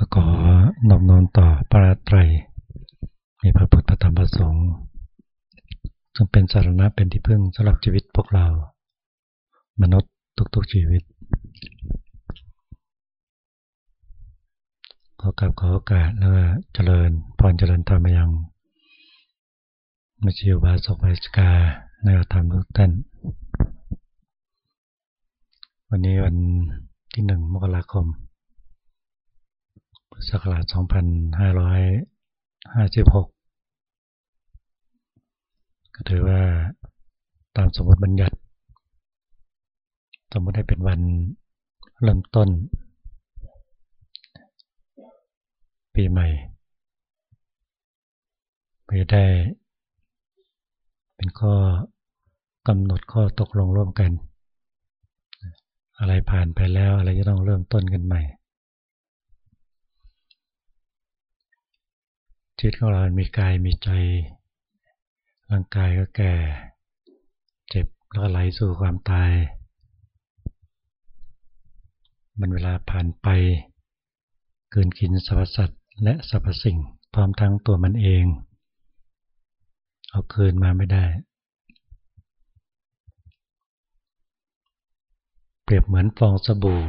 ก็ขอนอบน้อมต่อพระไตรมีพระพุทธธรรมประสงค์ซึ่งเป็นสารณะเป็นที่พึ่งสำหรับชีวิตพวกเรา มนุษย์ทุกๆชีวิต ขอกราบขอโอกาสแล้วเจริญพรเจริญธรรมยังมาชิวบาสกบาสกาในธรรมทุกท่านวันนี้วันที่หนึ่งมกราคม ศักราช 2556 ก็ถือว่าตามสมมติบัญญัติ สมมติให้เป็นวันเริ่มต้น ปีใหม่เพื่อได้ เป็นข้อกำหนดข้อตกลงร่วมกัน อะไรผ่านไปแล้วอะไรจะต้องเริ่มต้นกันใหม่ ชีวิตของเรา มีกาย มีใจ ร่างกายก็แก่ เจ็บ แล้วก็ไหลสู่ความตาย มันเวลาผ่านไป เกินกินสรรพสัตว์และสรรพสิ่ง พร้อมทั้งตัวมันเอง เอาคืนมาไม่ได้ เปรียบเหมือนฟองสบู่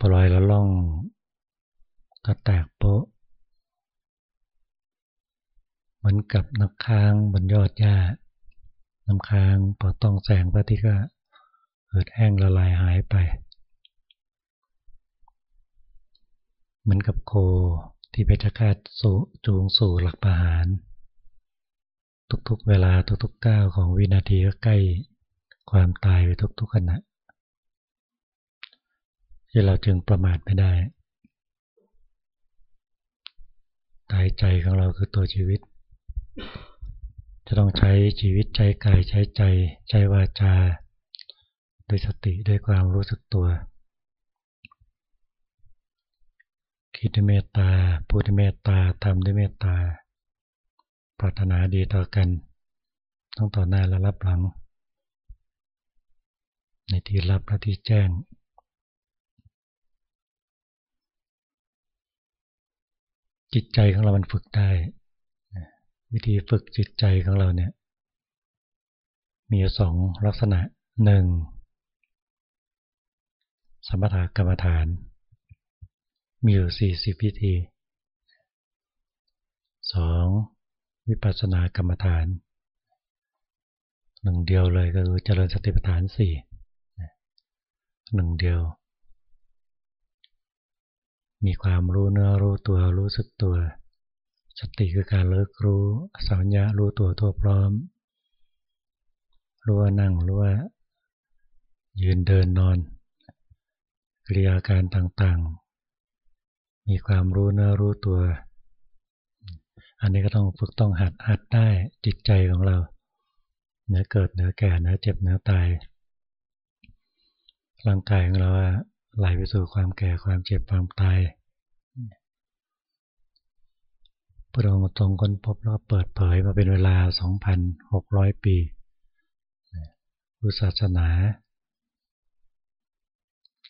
ปล่อยแล้วล่อง ก็แตกโปะเหมือนกับน้ำค้างบนยอดหญ้าน้ำค้างพอต้องแสงพระอาทิตย์ก็เกิดแห้งละลายหายไป เหมือนกับโคที่เพชฌฆาตสูจูงสู่หลักประหาร ทุกๆเวลาทุกๆก้าวของวินาทีก็ใกล้ความตายไปทุกๆขณะที่เราจึงประมาทไม่ได้ กายใจของเราคือตัวชีวิต จะต้องใช้ชีวิตใช้กายใช้ใจใช้วาจาด้วยสติด้วยความรู้สึกตัว คิดด้วยเมตตาพูดด้วยเมตตาทำด้วยเมตตา ปรารถนาดีต่อกัน ต้องต่อหน้าและรับหลัง ในที่รับและที่แจ้ง จิตใจของเรามันฝึกได้ วิธีฝึกจิตใจของเราเนี่ย มีสองลักษณะหนึ่งสมถกรรมฐาน มีอยู่สี่สิบวิธีสองวิปัสสนากรรมฐานหนึ่งเดียวเลยก็คือเจริญสติปัฏฐานสี่หนึ่งเดียว มีความรู้เนื้อรู้ตัวรู้สึกตัว สติคือการเลิกรู้สัญญารู้ตัวทั่วพร้อม รู้ว่านั่งรู้ว่า ยืนเดินนอนกิริยาการต่างๆ มีความรู้เนื้อรู้ตัว อันนี้ก็ต้องฝึกต้องหัดหัดได้จิตใจของเรา เนื้อเกิดเนื้อแก่เนื้อเจ็บเนื้อตายร่างกายของเรา ไหลไปสู่ความแก่ความเจ็บความตายพระองค์ทรงค้นพบแล้วเปิดเผยมาเป็นเวลา 2,600 ปีพุทธศาสนา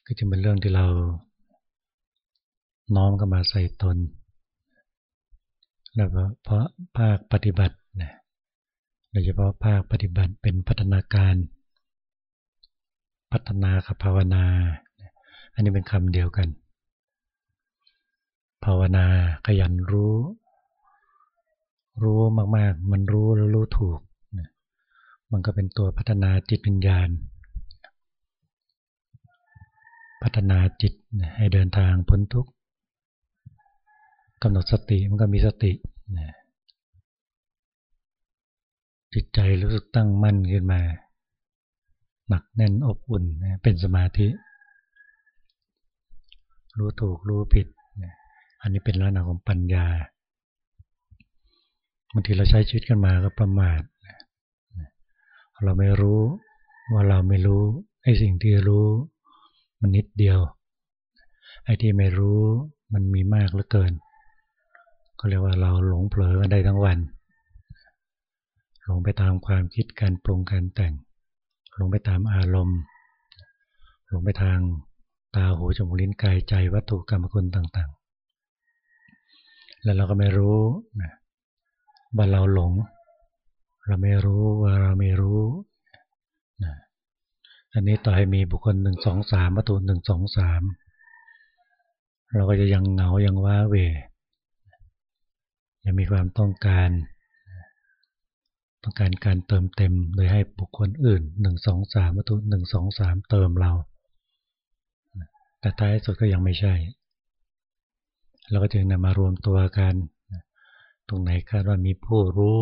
ก็จะเป็นเรื่องที่เราน้อมกันมาใส่ตน แล้วเพราะภาคปฏิบัติโดยเฉพาะภาคปฏิบัติเป็นพัฒนาการ พัฒนากับภาวนา อันนี้เป็นคำเดียวกัน ภาวนาขยันรู้ รู้มากๆ มันรู้แล้วรู้ถูก มันก็เป็นตัวพัฒนาจิตวิญญาณ พัฒนาจิตให้เดินทางพ้นทุกข์กำหนดสติมันก็มีสติจิตใจรู้สึกตั้งมั่นขึ้นมาหนักแน่นอบอุ่นเป็นสมาธิ รู้ถูกรู้ผิด อันนี้เป็นลักษณะของปัญญาบางทีเราใช้ชีวิตกันมาก็ประมาทเราไม่รู้ว่าเราไม่รู้ไอ้สิ่งที่รู้ มันนิดเดียวไอ้ที่ไม่รู้มันมีมากเหลือเกิน ก็เรียกว่าเราหลงเผลอกันได้ทั้งวัน หลงไปตามความคิดการปรุงการแต่ง หลงไปตามอารมณ์ หลงไปทาง ตาหูจมูกลิ้นกายใจวัตถุกรรมคุณต่างๆ แล้วเราก็ไม่รู้นะว่าเราหลง เราไม่รู้ว่าเราไม่รู้นะอันนี้ต่อให้มีบุคคลหนึ่งสองสามวัตถุหนึ่งสองสามเราก็จะยังเหงายังว้าเวยังมีความต้องการ ต้องการการเติมเต็มโดยให้บุคคลอื่นหนึ่งสองสามวัตถุหนึ่งสองสามเติมเรา แต่ท้ายสุดก็ยังไม่ใช่ เราก็จึงนำมารวมตัวกัน ตรงไหนคาดว่ามีผู้รู้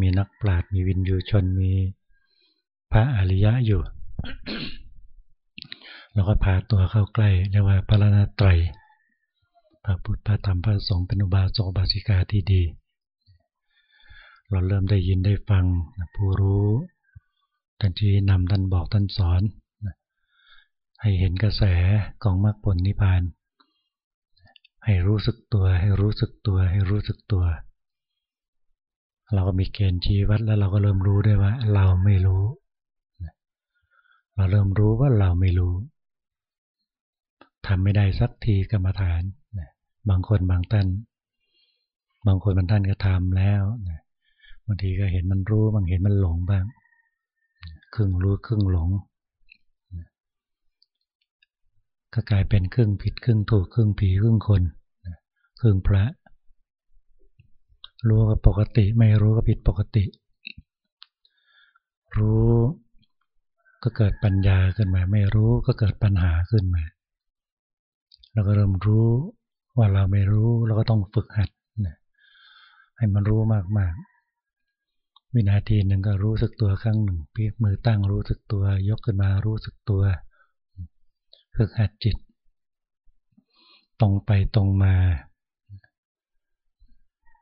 มีนักปราชญ์มีวินยูชน มีพระอริยะอยู่ เราก็พาตัวเข้าใกล้เรียกว่าพระนาไตรพระพุทธพระธรรมพระสงฆ์เป็นอุบาสกบาสิกาที่ดี เราเริ่มได้ยินได้ฟังผู้รู้ท่านที่นำท่านบอกท่านสอน ให้เห็นกระแสของมรรคผลนิพพาน ให้รู้สึกตัวให้รู้สึกตัวให้รู้สึกตัว เราก็มีเกณฑ์ชี้วัดแล้วเราก็เริ่มรู้ได้ว่า เราไม่รู้ เราเริ่มรู้ว่าเราไม่รู้ทำไม่ได้สักทีกรรมฐานบางคนบางท่าน บางคนบางท่านก็ทำแล้วบางทีก็เห็นมันรู้บางเห็นมันหลงบ้าง ครึ่งรู้ครึ่งหลง ก็กลายเป็นครึ่งผิดครึ่งถูกครึ่งผีครึ่งคนครึ่งพระ รู้ก็ปกติไม่รู้ก็ผิดปกติ รู้ก็เกิดปัญญาขึ้นมา ไม่รู้ก็เกิดปัญหาขึ้นมาเราก็เริ่มรู้ว่าเราไม่รู้เราก็ต้องฝึกหัดให้มันรู้มากๆ วินาทีหนึ่งก็รู้สึกตัวครั้งหนึ่งพีมือตั้งรู้สึกตัว ยกขึ้นมารู้สึกตัว ฝึกหัดจิต ตรงไปตรงมา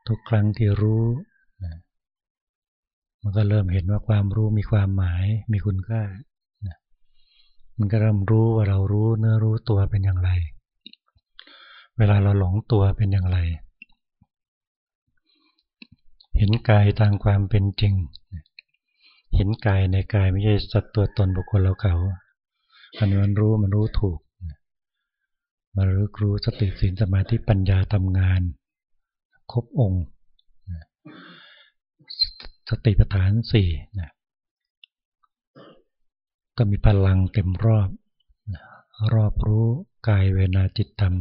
ทุกครั้งที่รู้มันก็เริ่มเห็นว่าความรู้มีความหมายมีคุณค่า มันก็เริ่มรู้ว่าเรารู้เนื้อรู้ตัวเป็นอย่างไร เวลาเราหลงตัวเป็นอย่างไร เห็นกายทางความเป็นจริง เห็นกายในกายไม่ใช่สัตว์ตัวตนบุคคลเราเขา มันมันรู้มันรู้ถูกมันรู้รู้สติสินสมาธิปัญญาทำงาน ครบองค์สติปัฏฐานสี่ก็มีพลังเต็มรอบ รอบรู้กายเวนาจิตธรรม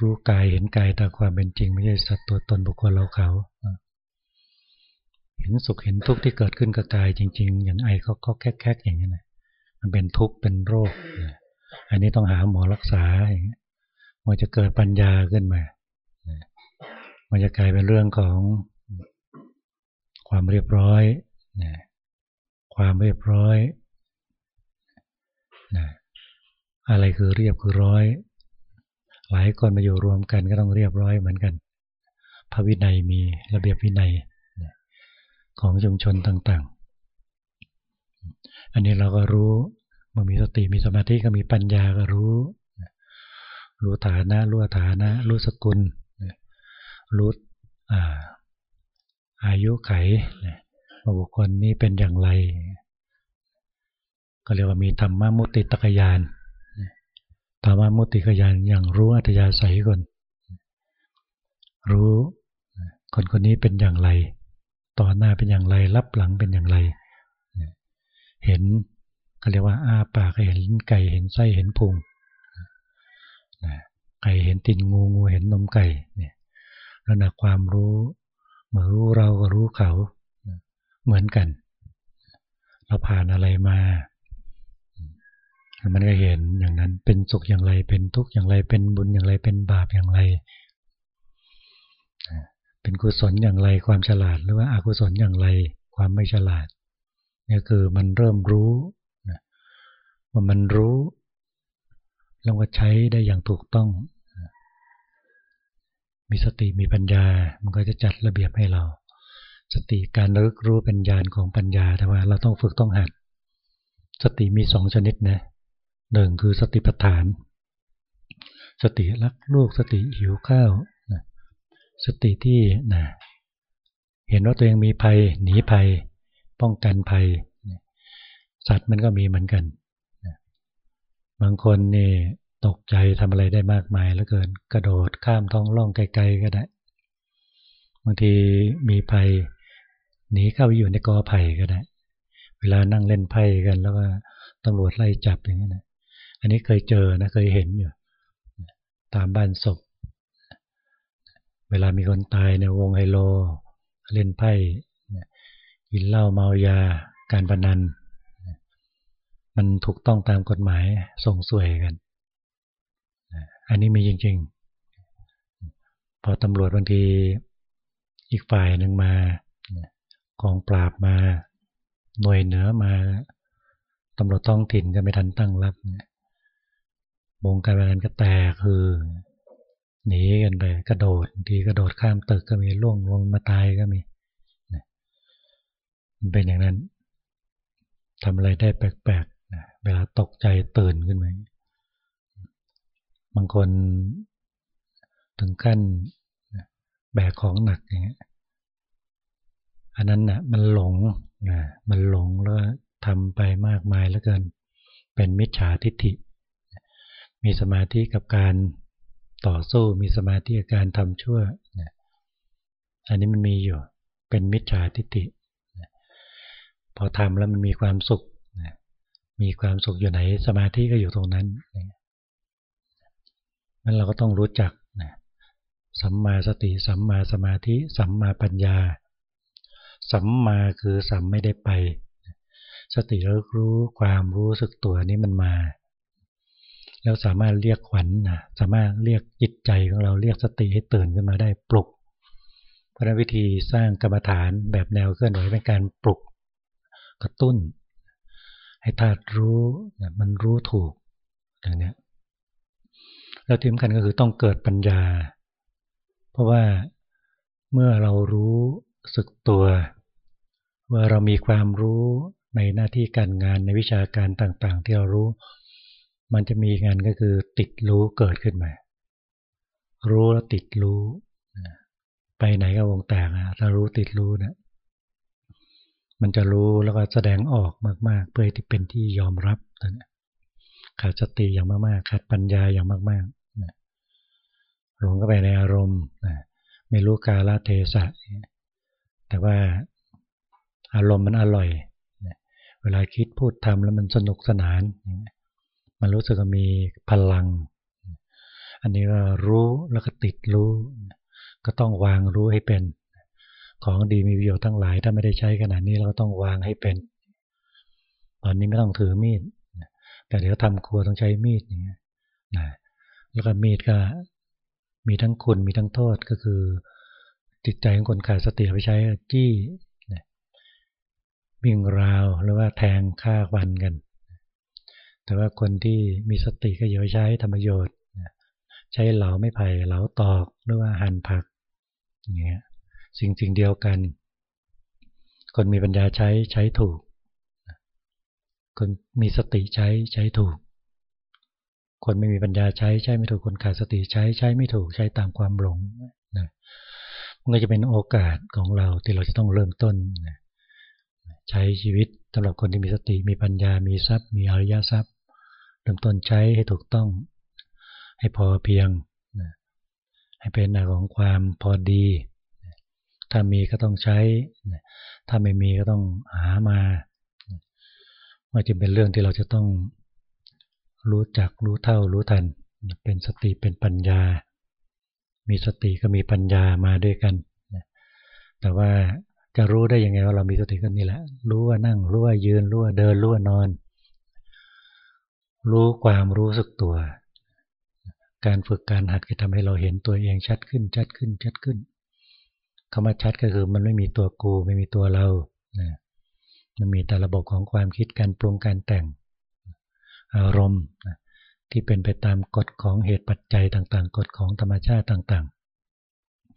รู้กายเห็นกายตามความเป็นจริง ไม่ใช่สัตว์ตัวตนบุคคลเราเขา เห็นสุขเห็นทุกข์ที่เกิดขึ้นกับกายจริง ๆ อย่างไอเขาก็แคกๆอย่างนี้นะ มันเป็นทุกข์เป็นโรค อันนี้ต้องหาหมอรักษาอย่างนี้มันจะเกิดปัญญาขึ้นมา มันจะกลายเป็นเรื่องของความเรียบร้อย ความเรียบร้อยอะไรคือเรียบคือร้อย หลายคนมาอยู่รวมกันก็ต้องเรียบร้อยเหมือนกัน พระวินัยมีระเบียบวินัยของชุมชนต่าง ๆ อันนี้เราก็รู้ มันมีสติมีสมาธิก็มีปัญญาก็รู้ รู้ฐานะรู้ฐานะ รู้สกุลรู้อายุไขว่าบุคคลนี้เป็นอย่างไร ก็เรียกว่ามีธรรมมุติตะกยานภาวะมุติขยานอย่างรู้อัตยาศัยคน รู้คนคนนี้เป็นอย่างไร ต่อหน้าเป็นอย่างไร รับหลังเป็นอย่างไร เห็น ก็เรียกว่าอาปากเห็นไก่เห็นไส้เห็นพุงไก่เห็นตินงูงูเห็นนมไก่เนี่ยระดับความรู้เมื่อรู้เราก็รู้เขาเหมือนกัน เราผ่านอะไรมามันก็เห็นอย่างนั้นเป็นสุขอย่างไรเป็นทุกข์อย่างไรเป็นบุญอย่างไรเป็นบาปอย่างไร เป็นกุศลอย่างไรความฉลาดหรือว่าอากุศลอย่างไรความไม่ฉลาดนี่คือมันเริ่มรู้ ว่ามันรู้แล้วก็ใช้ได้อย่างถูกต้อง มีสติมีปัญญา มันก็จะจัดระเบียบให้เรา สติการรึกรู้เป็นญาณของปัญญาแต่ว่าเราต้องฝึกต้องหัด สติมีสองชนิดนะหนึ่งคือสติปัฏฐาน สติรักลูกสติหิวข้าวสติที่นะเห็นว่าตัวเองมีภัย หนีภัย ป้องกันภัย สัตว์มันก็มีเหมือนกัน บางคนนี่ตกใจทำอะไรได้มากมายเหลือเกิน กระโดดข้ามท้องร่องไกลๆก็ได้ บางทีมีภัยหนีเข้าไปอยู่ในกอไผ่ก็ได้ เวลานั่งเล่นไพ่กันแล้วก็ตำรวจไล่จับอย่างนี้นะอันนี้เคยเจอนะเคยเห็นอยู่ ตามบ้านศพ เวลามีคนตายในวงไฮโล เล่นไพ่กินเหล้าเมายาการพนัน มันถูกต้องตามกฎหมายส่งสวยกัน อันนี้มีจริง ๆ พอตำรวจบางทีอีกฝ่ายหนึ่งมากองปราบมา หน่วยเหนือมาตำรวจท้องถิ่นก็ไม่ทันตั้งรับวงการพนันก็แตกคือหนีกันไปกระโดดทีกระโดดข้ามตึกก็มีล่วงลงมาตายก็มีมันเป็นอย่างนั้นทำอะไรได้แปลก เวลาตกใจตื่นขึ้นมาบางคนถึงขั้นแบกของหนักอย่างเงี้ย อันนั้นน่ะมันหลงนะมันหลงแล้วทำไปมากมายแล้วเกิน เป็นมิจฉาทิฏฐิ มีสมาธิกับการต่อสู้ มีสมาธิกับการทำชั่วนะอันนี้มันมีอยู่ เป็นมิจฉาทิฏฐิ พอทำแล้วมันมีความสุข มีความสุขอยู่ไหนสมาธิก็อยู่ตรงนั้นนั้นเราก็ต้องรู้จักนะสัมมาสติ สัมมาสมาธิ สัมมาปัญญา สัมมาคือสัมไม่ได้ไป สติรู้รู้ความรู้สึกตัวนี้มันมา แล้วสามารถเรียกขวัญนะสามารถเรียกจิตใจของเราเรียกสติให้ตื่นขึ้นมาได้ปลุกเพราะวิธีสร้างกรรมฐานแบบแนวเคลื่อนไหวเป็นการปลุกกระตุ้น ให้ธาตุรู้มันรู้ถูกอย่างนี้แล้วที่สำคัญก็คือต้องเกิดปัญญา เพราะว่าเมื่อเรารู้สึกตัว ว่าเรามีความรู้ในหน้าที่การงานในวิชาการต่างๆ ที่เรารู้ มันจะมีงานก็คือติดรู้เกิดขึ้นมา รู้แล้วติดรู้ ไปไหนก็วงแตกถ้ารู้ติดรู้นะ มันจะรู้แล้วก็แสดงออกมาก ๆ เพื่อที่เป็นที่ยอมรับนะขาดสติอย่างมากๆขาดปัญญาอย่างมากๆหลงเข้าไปในอารมณ์ไม่รู้กาลเทศะแต่ว่าอารมณ์มันอร่อยเวลาคิดพูดทำแล้วมันสนุกสนานมันรู้สึกมีพลัง อันนี้ก็รู้แล้วก็ติดรู้ ก็ต้องวางรู้ให้เป็น ของดีมีประโยชน์ทั้งหลาย ถ้าไม่ได้ใช้ขนาดนี้เราก็ต้องวางให้เป็น ตอนนี้ไม่ต้องถือมีด แต่เดี๋ยวทำครัวต้องใช้มีดอย่างเงี้ยนะแล้วก็มีดก็มีทั้งคุณมีทั้งโทษก็คือ จิตใจของคนขาดสติไปใช้จี้วิ่งราวหรือว่าแทงฆ่าฟันกัน แต่ว่าคนที่มีสติก็อย่าใช้ทำประโยชน์ ใช้เหลาไม่ไผ่เหลาตอกหรือว่าหั่นผักอย่างเงี้ย สิ่งสิ่งเดียวกัน คนมีปัญญาใช้ใช้ถูก คนมีสติใช้ใช้ถูก คนไม่มีปัญญาใช้ใช้ไม่ถูกคนขาดสติใช้ใช้ไม่ถูกใช้ตามความหลงนะมันก็จะเป็นโอกาสของเราที่เราจะต้องเริ่มต้นนะใช้ชีวิตสำหรับคนที่มีสติมีปัญญา มีทรัพย์ มีอริยทรัพย์ เริ่มต้นใช้ให้ถูกต้อง ให้พอเพียง ให้เป็นหน้าของความพอดี ถ้ามีก็ต้องใช้ ถ้าไม่มีก็ต้องหามามันจะเป็นเรื่องที่เราจะต้องรู้จักรู้เท่ารู้ทัน เป็นสติเป็นปัญญา มีสติก็มีปัญญามาด้วยกัน แต่ว่าจะรู้ได้ยังไงว่าเรามีสติกันนี่แหละ รู้ว่านั่ง รู้ว่ายืน รู้ว่าเดิน รู้ว่านอน รู้ความรู้สึกตัว การฝึกการหัดจะทำให้เราเห็นตัวเองชัดขึ้น ชัดขึ้น ชัดขึ้น คำว่าชัดก็คือมันไม่มีตัวกูไม่มีตัวเรานะมันมีแต่ระบบของความคิดการปรุงการแต่ง อารมณ์ที่เป็นไปตามกฎของเหตุปัจจัยต่างๆ กฎของธรรมชาติต่าง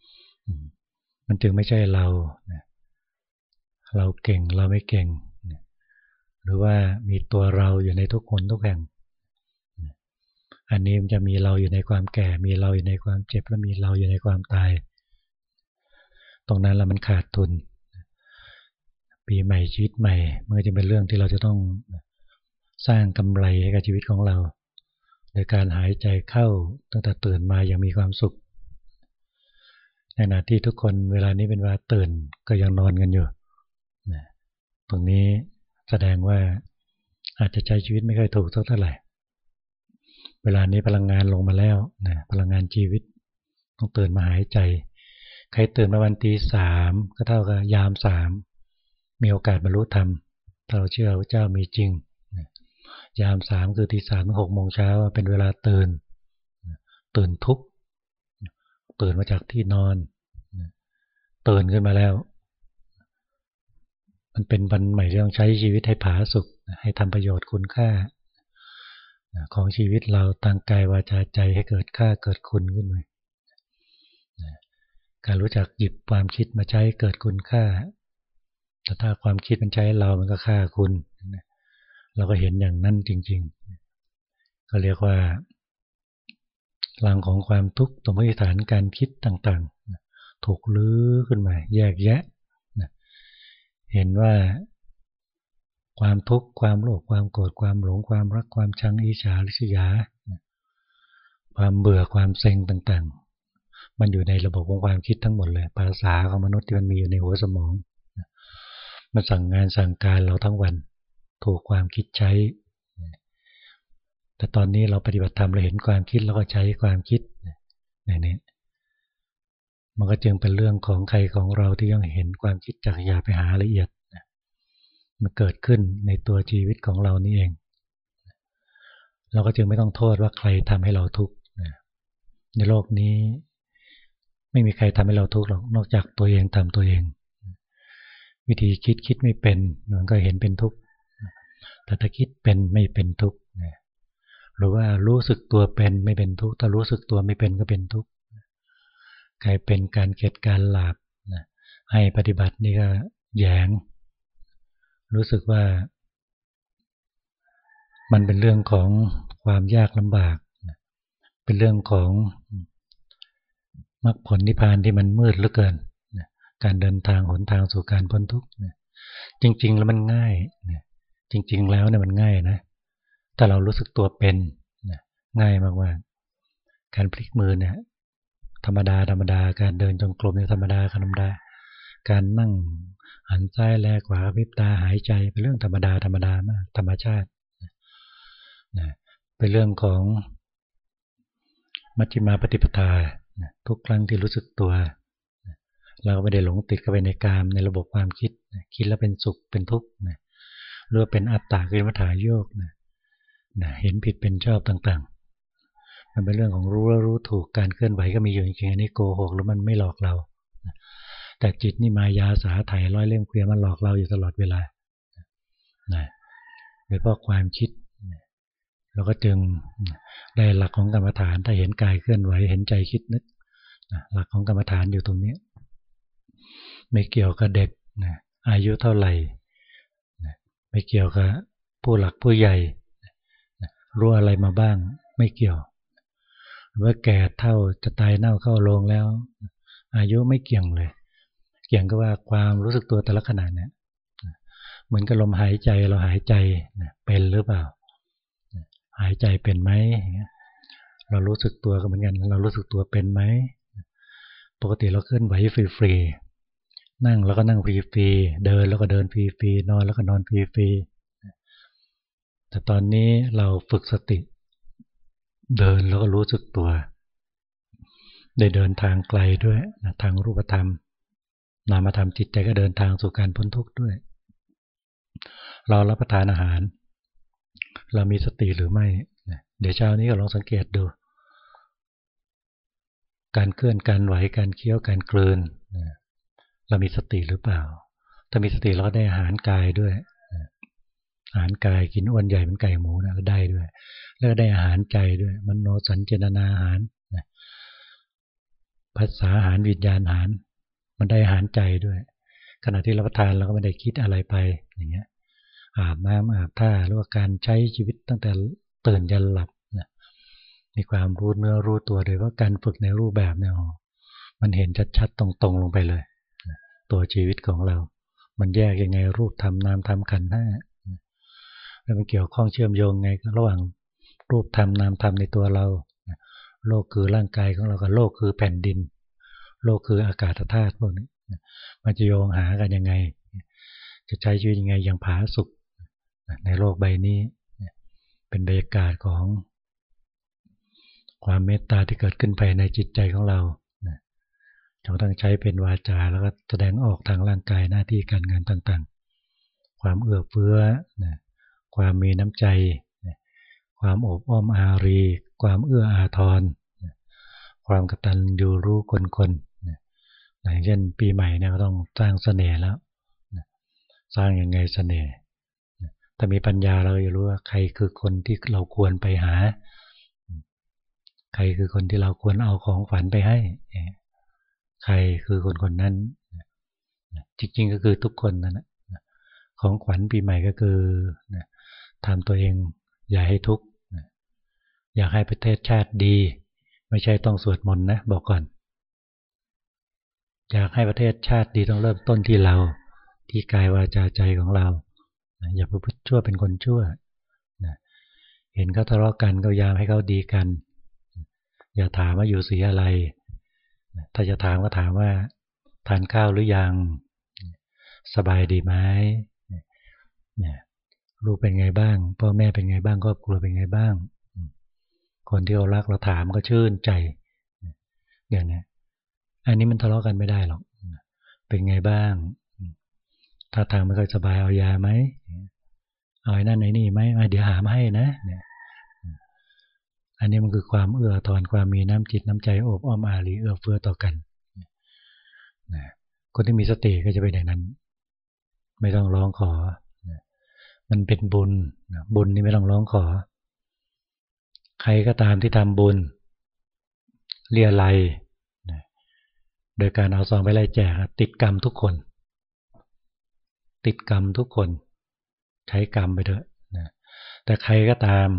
ๆ มันจึงไม่ใช่เรา เราเก่งเราไม่เก่ง หรือว่ามีตัวเราอยู่ในทุกคนทุกแห่ง อันนี้มันจะมีเราอยู่ในความแก่ มีเราอยู่ในความเจ็บและมีเราอยู่ในความตาย ตรงนั้นล้วมันขาดทุน ปีใหม่ชีวิตใหม่ มันก็จะเป็นเรื่องที่เราจะต้องสร้างกำไรให้กับชีวิตของเรา โดยการหายใจเข้าตั้งแต่ตื่นมาอย่างมีความสุข ในขณะที่ทุกคนเวลานี้เป็นเวลาตื่นก็ยังนอนกันอยู่ตรงนี้แสดงว่าอาจจะใช้ชีวิตไม่ค่อยถูกเท่าไหร่ เวลานี้พลังงานลงมาแล้วนะพลังงานชีวิตต้องตื่นมาหายใจ ใครตื่นมาวันตีสามก็เท่ากับยามสามมีโอกาสบรรลุธรรมถ้าเราเชื่อว่าเจ้ามีจริง ยามสามคือตีสามถึงหกโมงเช้าเป็นเวลาตื่น ตื่นทุกตื่นมาจากที่นอน ตื่นขึ้นมาแล้ว มันเป็นวันใหม่ที่ต้องใช้ชีวิตให้ผาสุกให้ทำประโยชน์คุณค่า ของชีวิตเราตั้งกายวาจาใจให้เกิดค่าเกิดคุณขึ้นมา การรู้จักหยิบความคิดมาใช้เกิดคุณค่า แต่ถ้าความคิดมันใช้เรามันก็ค่าคุณ เราก็เห็นอย่างนั้นจริง ๆ ก็เรียกว่าหลังของความทุกข์ตรงพื้นฐานการคิดต่างๆ ถูกลื้อขึ้นมา แยกแยะ เห็นว่าความทุกข์ความโลภความโกรธความหลงความรักความชังอิจฉาริษยา ความเบื่อความเซ็งต่างๆ มันอยู่ในระบบของความคิดทั้งหมดเลย ภาษาของมนุษย์ที่มันมีอยู่ในหัวสมองมันสั่งงานสั่งการเราทั้งวัน ถูกความคิดใช้ แต่ตอนนี้เราปฏิบัติธรรมเราเห็นความคิดแล้วก็ใช้ความคิดอย่างนี้มันก็จึงเป็นเรื่องของใครของเราที่ยังเห็นความคิดจากยาไปหาละเอียดมันเกิดขึ้นในตัวชีวิตของเรานี่เอง เราก็จึงไม่ต้องโทษว่าใครทำให้เราทุกข์ในโลกนี้ ไม่มีใครทำให้เราทุกข์หรอกนอกจากตัวเองทำตัวเอง วิธีคิดคิดไม่เป็นมันก็เห็นเป็นทุกข์แต่ถ้าคิดเป็นไม่เป็นทุกข์หรือว่ารู้สึกตัวเป็นไม่เป็นทุกข์ถ้ารู้สึกตัวไม่เป็นก็เป็นทุกข์กลายเป็นการเกิดการหลับให้ปฏิบัตินี่ก็แยง รู้สึกว่า มันเป็นเรื่องของความยากลำบาก เป็นเรื่องของ มรรคผลนิพพานที่มันมืดเหลือเกินการเดินทางหนทางสู่การพ้นทุกข์จริง ๆ แล้วมันง่ายจริง ๆ แล้วเนี่ยมันง่ายนะถ้าเรารู้สึกตัวเป็นง่ายมากๆการพลิกมือเนี่ย ธรรมดาธรรมดา การเดินจงกรมเนี่ยธรรมดาธรรมดา การนั่งหันซ้ายแลกขวาพิบตาหายใจเป็นเรื่องธรรมดาธรรมดามากธรรมชาตินะเป็นเรื่องของมัชฌิมาปฏิปทา ทุกครั้งที่รู้สึกตัว เราก็ไม่ได้หลงติดกับไปในกามในระบบความคิด คิดแล้วเป็นสุขเป็นทุกข์หรือเป็นอัตตาคือมัฐาโยกนะเห็นผิดเป็นชอบต่างๆ มันเป็นเรื่องของรู้รู้ถูกการเคลื่อนไหวก็มีอยู่จริงๆอันนี้โกหกแล้วมันไม่หลอกเรา แต่จิตนี่มายาสาไถร้อยเล่มเกวียนมันหลอกเราอยู่ตลอดเวลานะโดยเพราะความคิด เราก็จึงได้หลักของกรรมฐานถ้าเห็นกายเคลื่อนไหวเห็นใจคิดนึกหลักของกรรมฐานอยู่ตรงนี้ ไม่เกี่ยวกับเด็กอายุเท่าไหร่ไม่เกี่ยวกับผู้หลักผู้ใหญ่รู้อะไรมาบ้าง ไม่เกี่ยวว่าแก่เท่าจะตายเน่าเข้าโรงแล้ว อายุไม่เกี่ยงเลย เกี่ยงก็ว่าความรู้สึกตัวแต่ละขณะเนี่ยเหมือนกับลมหายใจเราหายใจเป็นหรือเปล่า หายใจเป็นไหมเรารู้สึกตัวก็เหมือนกัน เรารู้สึกตัวเป็นไหมปกติเราเคลื่อนไหวฟรีๆนั่งแล้วก็นั่งฟรีๆเดินแล้วก็เดินฟรีๆนอนแล้วก็นอนฟรีๆแต่ตอนนี้เราฝึกสติ เดินแล้วก็รู้สึกตัวได้เดินทางไกลด้วยทางรูปธรรม นามธรรมจิตใจก็เดินทางสู่การพ้นทุกข์ด้วย เรารับประทานอาหาร เรามีสติหรือไม่ เดี๋ยวเช้านี้ก็ลองสังเกตดู การเคลื่อนการไหวการเคี้ยวการกลืนเรามีสติหรือเปล่า ถ้ามีสติเราก็ได้อาหารกายด้วยอาหารกายกินอ้วนใหญ่เป็นไก่หมูนะก็ได้ด้วย แล้วก็ได้อาหารใจด้วย มันโนสัญเจนนาอาหารภาษาอาหารวิญญาณอาหาร มันได้อาหารใจด้วย ขณะที่รับประทานเราก็ไม่ได้คิดอะไรไปอย่างเงี้ย อาบน้ำอาบท่าหรือว่าการใช้ชีวิตตั้งแต่ตื่นยันหลับนะมีความรู้เนื้อรู้ตัวโดยว่าการฝึกในรูปแบบเนี่ยมันเห็นชัดๆตรงๆลงไปเลย ตัวชีวิตของเรา มันแยกยังไงรูปทำนามทำขันห้าแล้วมันเกี่ยวข้องเชื่อมโยงไงระหว่างรูปธรรมนามธรรมในตัวเรา โลกคือร่างกายของเรากับโลกคือแผ่นดิน โลกคืออากาศธาตุพวกนี้มันจะโยงหากันยังไง จะใช้ชีวิตยังไงอย่างผาสุก ในโลกใบนี้ เป็นบรรยากาศของความเมตตาที่เกิดขึ้นภายในจิตใจของเราจงต้องใช้เป็นวาจาแล้วก็แสดงออกทางร่างกายหน้าที่การงานต่างๆ ความเอื้อเฟื้อ ความมีน้ำใจ ความอบอ้อมอารี ความเอื้ออาทร ความกตัญญูรู้คนคนอย่างเช่นปีใหม่เนี่ยก็ต้องสร้างเสน่ห์แล้ว สร้างยังไงเสน่ห์ ถ้ามีปัญญาเราจะรู้ว่าใครคือคนที่เราควรไปหา ใครคือคนที่เราควรเอาของฝันไปให้ ใครคือคนคนนั้น จริงๆก็คือทุกคนนั่นแหละของขวัญปีใหม่ก็คือทำตัวเองอย่าให้ทุกข์อยากให้ประเทศชาติดี ไม่ใช่ต้องสวดมนต์นะ บอกก่อน อยากให้ประเทศชาติดีต้องเริ่มต้นที่เรา ที่กายวาจาใจของเรา อย่าพูดชั่วเป็นคนชั่วเห็นเขาทะเลาะกันก็ยามให้เขาดีกัน อย่าถามว่าอยู่สีอะไร ถ้าจะถามก็ถามว่าทานข้าวหรือยัง สบายดีไหมเนี่ยลูกเป็นไงบ้าง พ่อแม่เป็นไงบ้างครอบครัวเป็นไงบ้าง คนที่เรารักเราถามก็ชื่นใจอย่างนี้อันนี้มันทะเลาะกันไม่ได้หรอก เป็นไงบ้าง ถ้าทางไม่ค่อยสบายเอายาไหมเอาไอ้นั่นไอ้นี่ไหมเดี๋ยวหามาให้นะเนี่ยอันนี้มันคือความเอื้อทอนความมีน้ำจิตน้ำใจโอบอ้อมอารีเอื้อเฟื้อต่อกันนะคนที่มีสติก็จะเป็นอย่างนั้น ไม่ต้องร้องขอ มันเป็นบุญบุญนี่ไม่ต้องร้องขอ ใครก็ตามที่ทำบุญ เรียอะไรโดยการเอาซองไปไล่แจกติดกรรมทุกคน ติดกรรมทุกคนใช้กรรมไปเถอะแต่ใครก็ตาม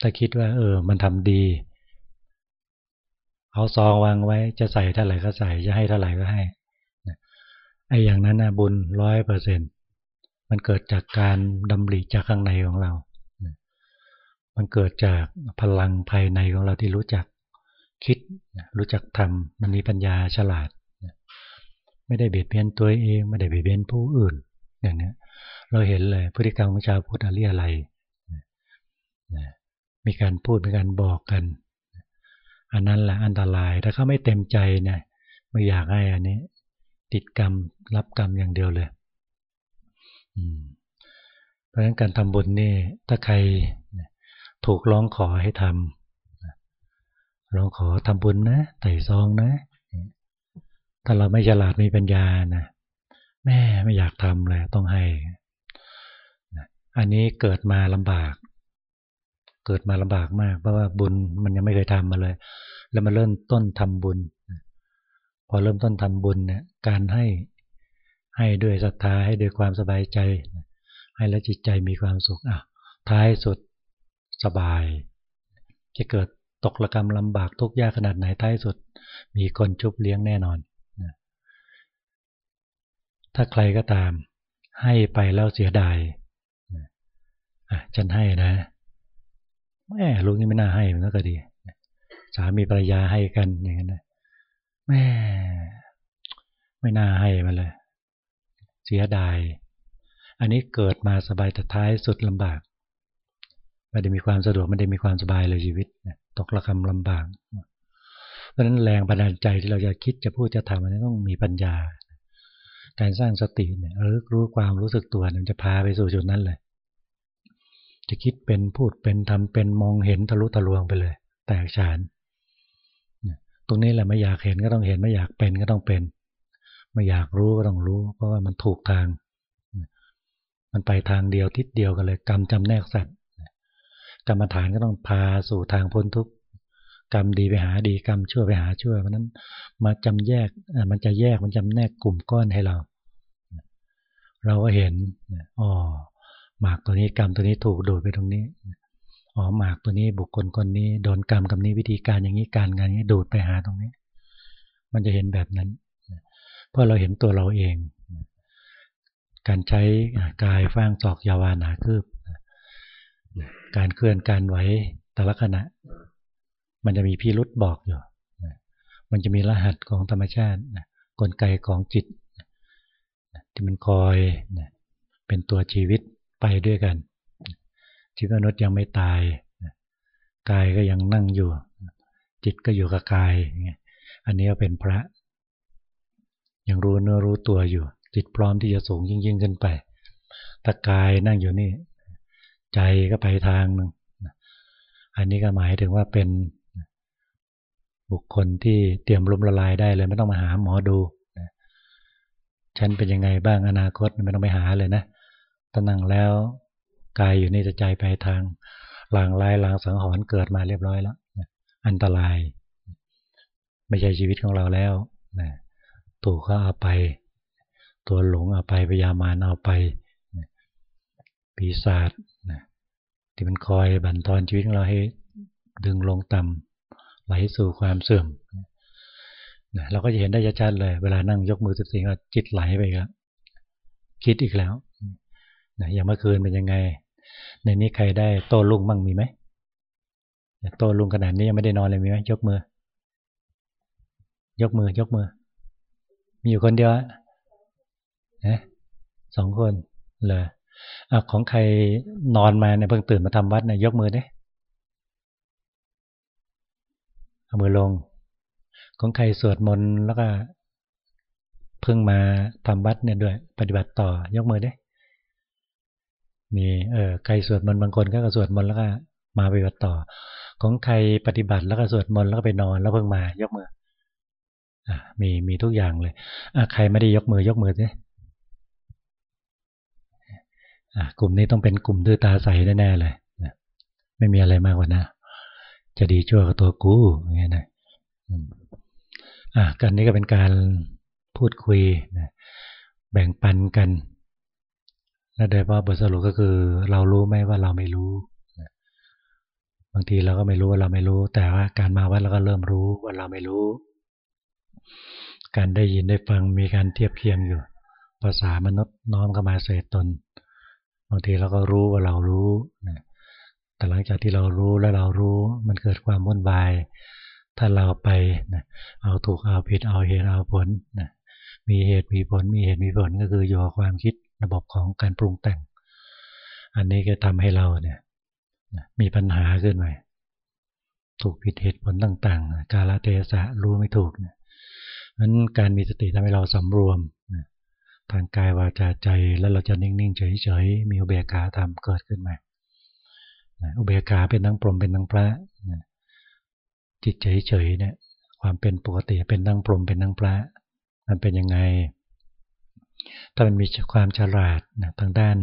ถ้าคิดว่า เออ มันทำดี เอาซองวางไว้ จะใส่เท่าไหร่ก็ใส่ จะให้เท่าไหร่ก็ให้ไอ้อย่างนั้นนะบุญร้อยเปอร์เซ็นต์มันเกิดจากการดำริจากข้างในของเรามันเกิดจากพลังภายในของเราที่รู้จักคิด รู้จักทำมันมีปัญญาฉลาด ไม่ได้เบียดเบียนตัวเอง ไม่ได้เบียดเบียนผู้อื่น อย่างนี้เราเห็นเลยพฤติกรรมของชาวพุทธเรียอะไรมีการพูดมีการบอกกัน อันนั้นแหละอันตรายถ้าเขาไม่เต็มใจนะไม่อยากให้อันนี้ ติดกรรมรับกรรมอย่างเดียวเลยเพราะฉะนั้นการทำบุญนี่ถ้าใครถูกร้องขอให้ทำร้องขอทำบุญนะไต่ซองนะ ถ้าเราไม่ฉลาดมีปัญญานะ แม่ไม่อยากทำเลยต้องให้ อันนี้เกิดมาลำบาก เกิดมาลำบากมาก เพราะว่าบุญมันยังไม่เคยทำมาเลย แล้วมาเริ่มต้นทำบุญ พอเริ่มต้นทำบุญเนี่ยการให้ให้ด้วยศรัทธาให้ด้วยความสบายใจ ให้แล้วจิตใจมีความสุขอะท้ายสุดสบาย จะเกิดตกระกรรมลำบากทุกยากขนาดไหนท้ายสุด มีคนชุบเลี้ยงแน่นอน ถ้าใครก็ตาม ให้ไปแล้วเสียดายอะฉันให้นะแม่ลูกนี่ไม่น่าให้มันก็ดีสามีภรรยาให้กันอย่างนั้นนะแม่ไม่น่าให้มันเลยเสียดาย อันนี้เกิดมาสบายแต่ท้ายสุดลำบากไม่ได้มีความสะดวกไม่ได้มีความสบายเลยชีวิตตกระคำลำบาก เพราะฉะนั้นแรงบันดาลใจที่เราจะคิดจะพูดจะทำมันต้องมีปัญญา การสร้างสติเนี่ยรู้รู้ความรู้สึกตัวมันจะพาไปสู่จุดนั้นเลย จะคิดเป็นพูดเป็นทำเป็นมองเห็นทะลุทะลวงไปเลย แตกฉานตรงนี้แหละไม่อยากเห็นก็ต้องเห็นไม่อยากเป็นก็ต้องเป็น ไม่อยากรู้ก็ต้องรู้ เพราะว่ามันถูกทาง มันไปทางเดียวทิศเดียวกันเลย กรรมจำแนกสัตว์กรรมฐานก็ต้องพาสู่ทางพ้นทุกข์ กรรมดีไปหาดีกรรมชั่วไปหาชั่วเพราะนั้นมาจำแยกมันจะแยกมันจำแนกกลุ่มก้อนให้เรา เราก็เห็นอ๋อหมากตัวนี้กรรมตัวนี้ถูกดูดไปตรงนี้อ๋อหมากตัวนี้บุคคลคนนี้โดนกรรมกับนี้วิธีการอย่างนี้การงานนี้ดูดไปหาตรงนี้ มันจะเห็นแบบนั้นเพราะเราเห็นตัวเราเอง การใช้กายฟ้างศอกยาวานาคืบการเคลื่อนการไหวแต่ละขณะ มันจะมีพี่รุดบอกอยู่ มันจะมีรหัสของธรรมชาติกลไกของจิต ที่มันคอยเป็นตัวชีวิตไปด้วยกัน ชีวิตมนุษย์ยังไม่ตาย กายก็ยังนั่งอยู่ จิตก็อยู่กับกาย อันนี้ก็เป็นพระ ยังรู้เนื้อรู้ตัวอยู่ จิตพร้อมที่จะสูงยิ่งยิ่งขึ้นไปถ้ากายนั่งอยู่นี่ ใจก็ไปทางหนึ่งอันนี้ก็หมายถึงว่าเป็น บุคคลที่เตรียมล้มละลายได้เลยไม่ต้องมาหาหมอดูฉันเป็นยังไงบ้างอนาคตไม่ต้องไปหาเลยนะตนั่งแล้วกายอยู่นี่จะใจไปทางลางลายลางสังหรณ์เกิดมาเรียบร้อยแล้วอันตราย ไม่ใช่ชีวิตของเราแล้วนะถูกเขาเอาไป ตัวหลงเอาไปพยามารเอาไปปีศาจนะที่มันคอยบั่นทอนชีวิตของเราให้ดึงลงต่ำ ไหลสู่ความเสื่อมนะเราก็จะเห็นได้ชัดเลย เวลานั่งยกมือสิบสี่ก็จิตไหลไปครับคิดอีกแล้วนะอย่างเมื่อคืนเป็นยังไง ในนี้ใครได้โต้ลุงมั่งมีไหมโต้ลุงขนาดนี้ยังไม่ได้นอนเลยมีไหมยกมือ ยกมือ ยกมือ มีอยู่คนเดียวนะสองคนเลยอของใครนอนมาเนี่ยเพิ่งตื่นมาทำวัดเนี่ยยกมือได้ เอามือลง ของใครสวดมนต์แล้วก็เพิ่งมาทำวัดเนี่ยด้วย ปฏิบัติต่อยกมือได้มีเออใครสวดมนต์บางคนก็สวดมนต์แล้วก็มาปฏิบัติต่อ ของใครปฏิบัติแล้วก็สวดมนต์แล้วก็ไปนอนแล้วเพิ่งมายกมืออ่ามีมีทุกอย่างเลยอะใครไม่ได้ยกมือยกมือสิกลุ่มนี้ต้องเป็นกลุ่มดื้อตาใสแน่ๆเลยไม่มีอะไรมากกว่านะ จะดีชั่วกับตัวกูอย่างเงี้ยนะอะกันนี้ก็เป็นการพูดคุยนะแบ่งปันกัน และโดยเฉพาะบทสรุปก็คือ เรารู้ไหมว่าเราไม่รู้บางทีเราก็ไม่รู้ว่าเราไม่รู้ แต่ว่าการมาวัดเราก็เริ่มรู้ว่าเราไม่รู้ การได้ยินได้ฟังมีการเทียบเคียงอยู่ ภาษามนุษย์น้อมเข้ามาเสดตน บางทีเราก็รู้ว่าเรารู้นะ แต่หลังจากที่เรารู้แล้วเรารู้มันเกิดความวุ่นวาย ถ้าเราไปนะเอาถูกเอาผิดเอาเหตุเอาผลนะมีเหตุมีผลมีเหตุมีผลก็คืออยู่กับความคิดระบบของการปรุงแต่ง อันนี้ก็ทำให้เราเนี่ยมีปัญหาขึ้นมาถูกผิดเหตุผลต่างๆ กาลเทศะรู้ไม่ถูกเนี่ยนั้นการมีสติทำให้เราสำรวมทางกายวาจาใจแล้วเราจะนิ่งๆเฉยๆมีอุเบกขาธรรมเกิดขึ้นมา อุเบกขาเป็นทั้งพรมเป็นทั้งพระจิตเฉยๆเนี่ยความเป็นปกติเป็นทั้งพรมเป็นทั้งพระ มันเป็นยังไง ถ้ามันมีความฉลาดนะทางด้าน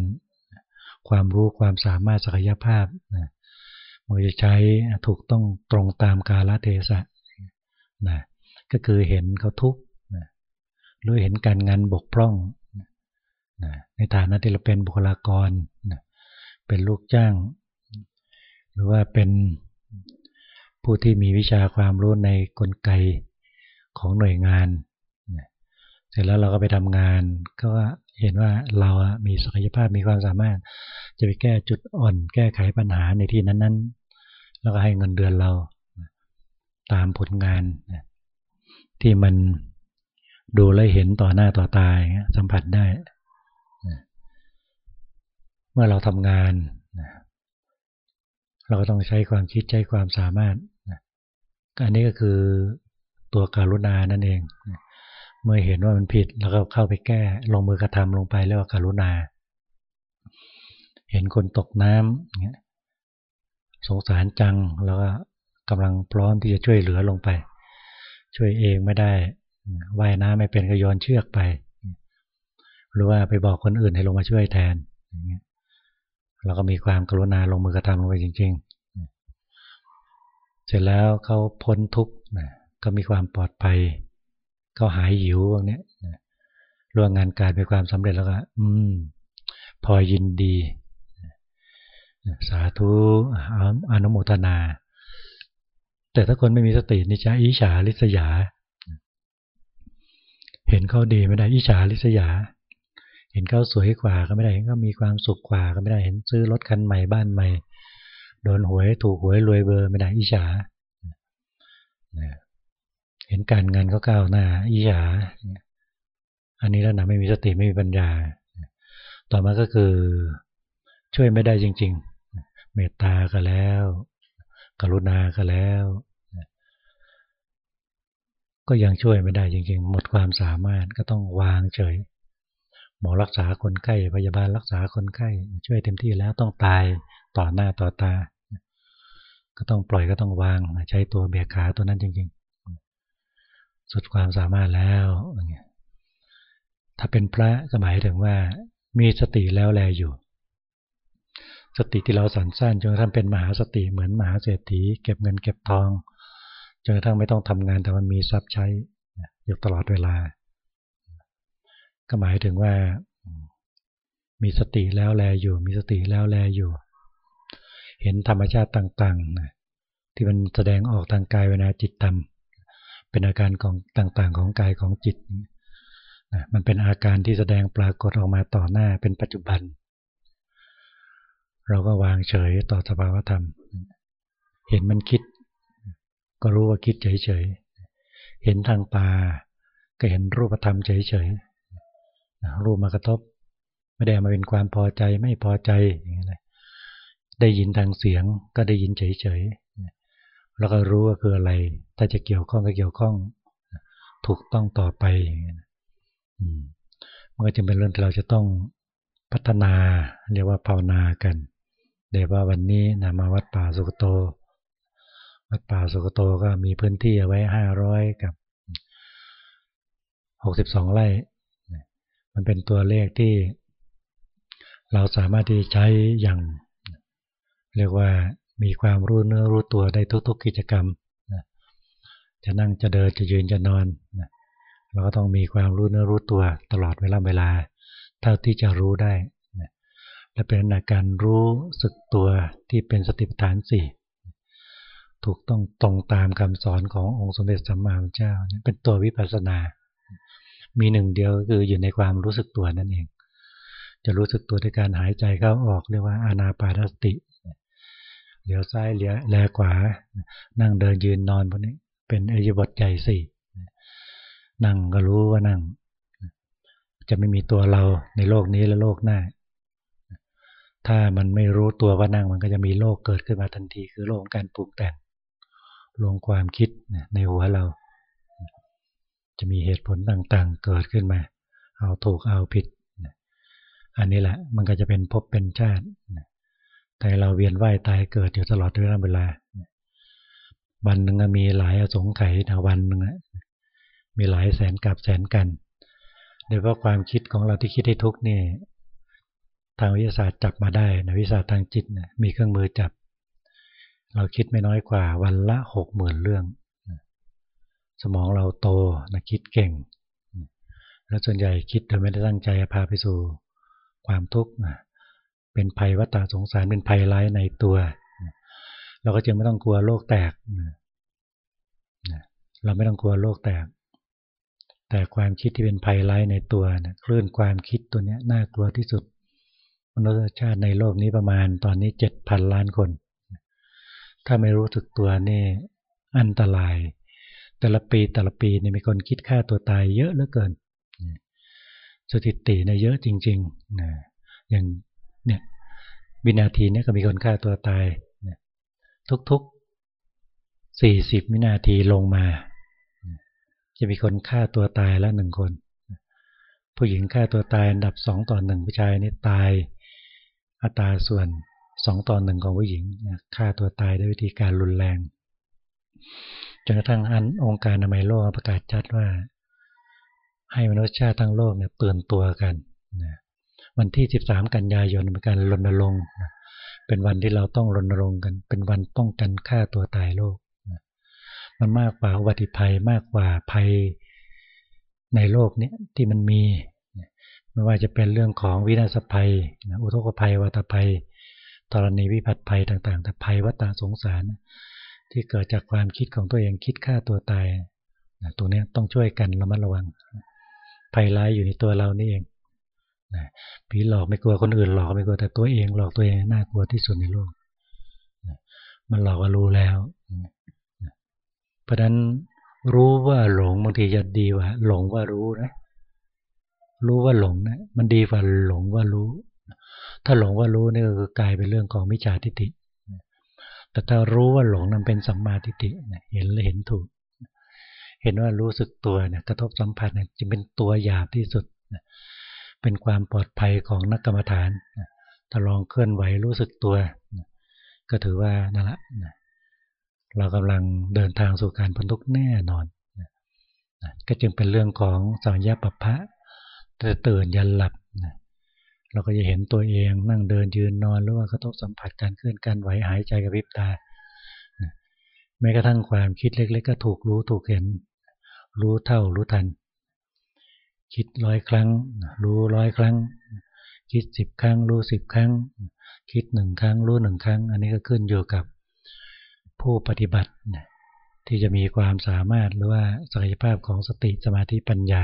ความรู้ความสามารถศักยภาพนะมันจะใช้ถูกต้องตรงตามกาลเทศะนะก็คือเห็นเขาทุกข์หรือเห็นการงานบกพร่องในฐานะที่เราเป็นบุคลากรเป็นลูกจ้าง หรือว่าเป็นผู้ที่มีวิชาความรู้ในกลไกของหน่วยงาน เสร็จแล้วเราก็ไปทำงาน ก็เห็นว่าเรามีศักยภาพมีความสามารถ จะไปแก้จุดอ่อน แก้ไขปัญหาในที่นั้น ๆ แล้วก็ให้เงินเดือนเราตามผลงานที่มันดูและเห็นต่อหน้าต่อตาสัมผัสได้ เมื่อเราทำงาน เราก็ต้องใช้ความคิดใช้ความสามารถอันนี้ก็คือตัวการุณานั่นเอง เมื่อเห็นว่ามันผิดเราก็เข้าไปแก้ลงมือกระทำลงไปเรียกว่าการุณา เห็นคนตกน้ำสงสารจังแล้วก็กำลังพร้อมที่จะช่วยเหลือลงไป ช่วยเองไม่ได้ว่ายน้ำไม่เป็นก็โยนเชือกไป หรือว่าไปบอกคนอื่นให้ลงมาช่วยแทนเเราก็มีความกรุณาลงมือกระทำลงไปจริง ๆ เสร็จแล้วเขาพ้นทุกข์ก็มีความปลอดภัยเขาหายหิวพวกนี้ร่วงงานการเป็นความสำเร็จแล้วก็อืม พอยินดี สาธุอนุโมทนา แต่ถ้าคนไม่มีสตินี่จะอิจฉาริษยา เห็นเขาดีไม่ได้อิจฉาริษยา เห็นเขาสวยกว่าก็ไม่ได้เห็นเขามีความสุขกว่าก็ไม่ได้เห็นซื้อรถคันใหม่บ้านใหม่ โดนหวยถูกหวยรวยเบอร์ไม่ได้อิจฉาเห็นการงานก็ก้าวหน้าอิจฉาอันนี้แล้วนะไม่มีสติไม่มีปัญญา ต่อมาก็คือช่วยไม่ได้จริง ๆ เมตตาก็แล้ว กรุณาก็แล้ว ก็ยังช่วยไม่ได้จริง ๆ หมดความสามารถก็ต้องวางเฉย หมอรักษาคนไข้พยาบาลรักษาคนไข้ช่วยเต็มที่แล้วต้องตายต่อหน้าต่อตา ก็ต้องปล่อยก็ต้องวางใช้ตัวเบียขาตัวนั้นจริง ๆ สุดความสามารถแล้วถ้าเป็นพระก็หมายถึงว่า มีสติแล้วแลอยู่ สติที่เราสันสั้นจนกระทั่งเป็นมหาสติเหมือนมหาเศรษฐีเก็บเงินเก็บทองจนกระทั่งไม่ต้องทำงานแต่มันมีทรัพย์ใช้อยู่ตลอดเวลา ก็หมายถึงว่า มีสติแล้วแลอยู่ มีสติแล้วแลอยู่ เห็นธรรมชาติต่างๆ ที่มันแสดงออกทางกายเวลาจิตทำเป็นอาการของต่างๆ ของกายของจิตมันเป็นอาการที่แสดงปรากฏออกมาต่อหน้าเป็นปัจจุบัน เราก็วางเฉยต่อสภาวธรรม เห็นมันคิด ก็รู้ว่าคิดเฉยๆ เห็นทางตา ก็เห็นรูปธรรมเฉยๆ รูปมากระทบ ไม่ได้มาเป็นความพอใจไม่พอใจอย่างนี้ได้ยินทางเสียงก็ได้ยินเฉยๆแล้วก็รู้ว่าคืออะไร ถ้าจะเกี่ยวข้องก็เกี่ยวข้อง ถูกต้องต่อไปอย่างนี้มันก็จะเป็นเรื่องที่เราจะต้องพัฒนาเรียกว่าภาวนากันเดี๋ยวว่าวันนี้นะมาวัดป่าสุกโต วัดป่าสุกโตก็มีพื้นที่เอาไว้ห้าร้อยกับหกสิบสองไร่ มันเป็นตัวเลขที่เราสามารถที่ใช้อย่าง เรียกว่ามีความรู้เนื้อรู้ตัวได้ทุก ๆกิจกรรมจะนั่งจะเดินจะยืนจะนอนเราก็ต้องมีความรู้เนื้อรู้ตัวตลอดเวลาเวลา เท่าที่จะรู้ได้และเป็นอาการรู้สึกตัวที่เป็นสติปัฏฐานสี่ถูกต้องตรงตามคำสอนขององค์สมเด็จสัมมาสัมพุทธเจ้าเป็นตัววิปัสสนา มีหนึ่งเดียวก็คืออยู่ในความรู้สึกตัวนั่นเอง จะรู้สึกตัวในการหายใจเข้าออกเรียกว่าอานาปานสติเหลียวซ้ายเหลียวแลขวา นั่งเดินยืนนอนพวกนี้เป็นอริยบทใหญ่สี่นั่งก็รู้ว่านั่ง จะไม่มีตัวเราในโลกนี้และโลกหน้า ถ้ามันไม่รู้ตัวว่านั่งมันก็จะมีโลกเกิดขึ้นมาทันที คือโลกการปรุงแต่งลงความคิดในหัวเรา จะมีเหตุผลต่างๆ เกิดขึ้นมา เอาถูกเอาผิด อันนี้แหละมันก็จะเป็นภพเป็นชาติ แต่เราเวียนว่ายตายเกิดอยู่ตลอดเวลา วันหนึ่งมีหลายอสงไขยนะวันหนึ่งมีหลายแสนกับแสนกันโดยเพราะความคิดของเราที่คิดให้ทุกนี่ทางวิทยาศาสตร์จับมาได้นะวิทยาศาสตร์ทางจิตนะมีเครื่องมือจับ เราคิดไม่น้อยกว่าวันละหกหมื่นเรื่อง สมองเราโตนะคิดเก่ง แล้วส่วนใหญ่คิดโดยไม่ได้ตั้งใจพาไปสู่ความทุกข์เป็นภัยวัฏสงสารเป็นภัยร้ายในตัว เราก็จึงไม่ต้องกลัวโลกแตกเราไม่ต้องกลัวโลกแตก แต่ความคิดที่เป็นภัยร้ายในตัวนะคลื่นความคิดตัวนี้น่ากลัวที่สุดมนุษยชาติในโลกนี้ประมาณตอนนี้เจ็ดพันล้านคน ถ้าไม่รู้สึกตัวนี่อันตราย แต่ละปีแต่ละปีเนี่ยมีคนคิดฆ่าตัวตายเยอะเหลือเกิน สถิติเนี่ยเยอะจริงๆนะอย่างเนี่ยวินาทีนี้ก็มีคนฆ่าตัวตายทุกๆสี่สิบวินาทีลงมา จะมีคนฆ่าตัวตายแล้วหนึ่งคน ผู้หญิงฆ่าตัวตายอันดับสองต่อหนึ่งผู้ชายนี่ตายอัตราส่วนสองต่อหนึ่งของผู้หญิงฆ่าตัวตายด้วยวิธีการรุนแรง จนกระทั่งอันองค์การอนามัยโลกประกาศชัดว่า ให้มนุษยชาติทั้งโลกเนี่ยเตือนตัวกันวันที่ 13 กันยายนเป็นการรณรงค์เป็นวันที่เราต้องรณรงค์กัน เป็นวันป้องกันฆ่าตัวตายโลกมันมากกว่าอุบัติภัยมากกว่าภัยในโลกนี้ที่มันมี ไม่ว่าจะเป็นเรื่องของวินาศภัยอุทกภัยวัตภัยธรณีวิพัฒภัยต่างๆแต่ภัยวัฏสงสาร ที่เกิดจากความคิดของตัวเองคิดฆ่าตัวตายตรงนี้ต้องช่วยกันระมัดระวังภัยร้ายอยู่ในตัวเรานี่เองผีหลอกไม่กลัวคนอื่นหลอกไม่กลัวแต่ตัวเองหลอกตัวเองน่ากลัวที่สุดในโลกมันหลอกว่ารู้แล้วเพราะนั้นรู้ว่าหลงบางทีจะดีกว่า หลงว่ารู้นะ รู้ว่าหลงนะมันดีกว่าหลงว่ารู้ ถ้าหลงว่ารู้นี่ก็คือกลายเป็นเรื่องของมิจฉาทิฏฐิ แต่ถ้ารู้ว่าหลงนั้นเป็นสัมมาทิฏฐิเห็นและเห็นถูก เห็นว่ารู้สึกตัวเนี่ยกระทบสัมผัสเนี่ยจะเป็นตัวหยาบที่สุด เป็นความปลอดภัยของนักกรรมฐานถ้าลองเคลื่อนไหวรู้สึกตัว ก็ถือว่านั่นแหละเรากำลังเดินทางสู่การพ้นทุกข์แน่นอนก็จึงเป็นเรื่องของสัญญาปภะแต่ตื่นยันหลับ เราก็จะเห็นตัวเองนั่งเดินยืนนอนหรือว่ากระทบสัมผัสการเคลื่อนการไหวหายใจกับวิบตาแม้กระทั่งความคิดเล็ก ๆ ก็ถูกรู้ถูกเห็น รู้เท่ารู้ทัน คิดร้อยครั้ง รู้ร้อยครั้ง คิดสิบครั้ง รู้สิบครั้ง คิดหนึ่งครั้ง รู้หนึ่งครั้ง อันนี้ก็ขึ้นอยู่กับผู้ปฏิบัติที่จะมีความสามารถหรือว่าศักยภาพของสติสมาธิปัญญา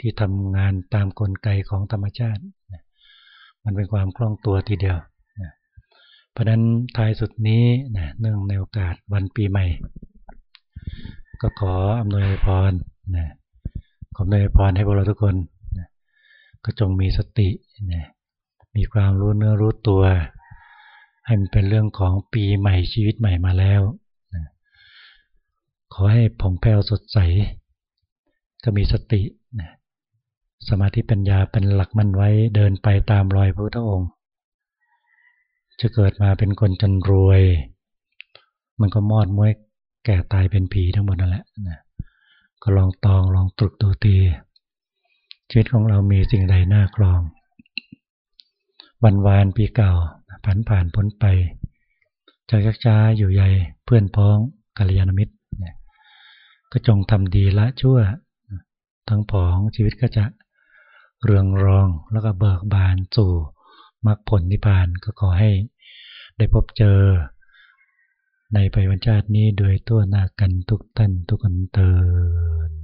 ที่ทำงานตามกลไกของธรรมชาติ มันเป็นความคล่องตัวทีเดียวเพราะนั้นท้ายสุดนี้นะเนื่องในโอกาสวันปีใหม่ ก็ขออำนวยพรนะขออำนวยพรให้พวกเราทุกคนนะก็จงมีสตินะมีความรู้เนื้อรู้ตัว ให้มันเป็นเรื่องของปีใหม่ชีวิตใหม่มาแล้วนะขอให้ผ่องแผ้วสดใส ก็มีสติ สมาธิปัญญาเป็นหลักมันไว้เดินไปตามรอยพระพุทธองค์ จะเกิดมาเป็นคนจนรวย มันก็มอดม้วยแก่ตายเป็นผีทั้งหมดนั่นแหละนะก็ลองตองลองตรึกดูตีชีวิตของเรามีสิ่งใดน่าคลอง วันวานปีเก่าผ่านผ่านพ้นไปจากจ้าอยู่ใหญ่เพื่อนพ้องกัลยาณมิตรก็จงทำดีละชั่ว ทั้งผองชีวิตก็จะ เรืองรองแล้วก็เบิกบานสู่มรรคผลนิพพานก็ขอให้ได้พบเจอ ในไปวันชาตินี้โดยตัวนากันทุกท่านทุกคนเติน